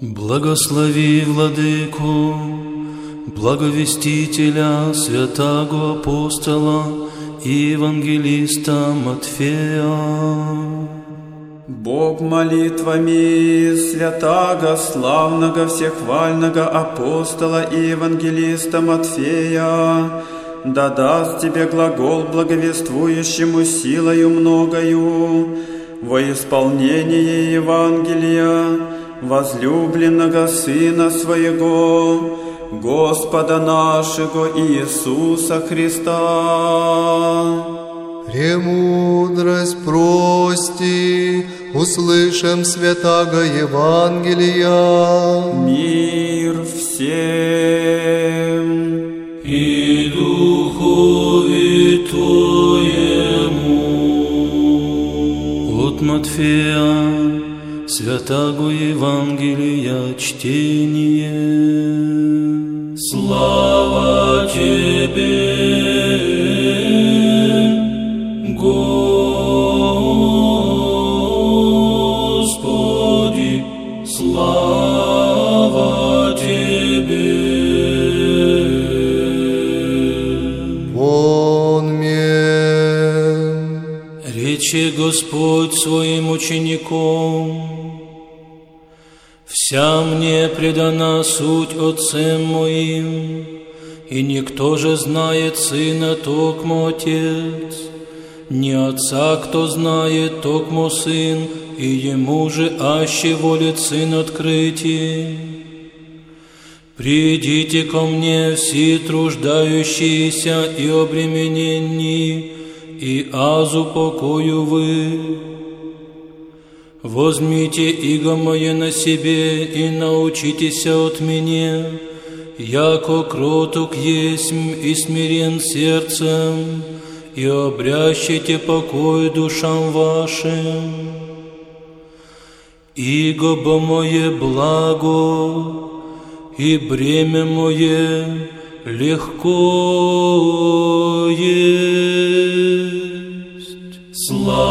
Благослови, Владыку, благовестителя, святаго апостола и евангелиста Матфея. Бог молитвами святаго, славного, всехвального апостола и евангелиста Матфея, да даст тебе глагол благовествующему силою многою во исполнение Евангелия, возлюбленного Сына Своего, Господа нашего Иисуса Христа. Премудрость прости, услышим святаго Евангелия. Мир всем. И Духу Твоему. От Матфея Святаго Евангелия чтение. Слава Рече Господь своим учеником, Вся мне предана суть Отцем моим, и никто же знает Сына, токмо Отец, не Отца, кто знает, токмо Сын, и Ему же аще волит Сын открытий. Придите ко мне все труждающиеся и обремененные, и азу покою вы. Возьмите иго мое на себе и научитесь от меня, яко кроток есмь и смирен сердцем, и обрящите покой душам вашим. Иго бо мое благо, и бремя мое легко. Slow.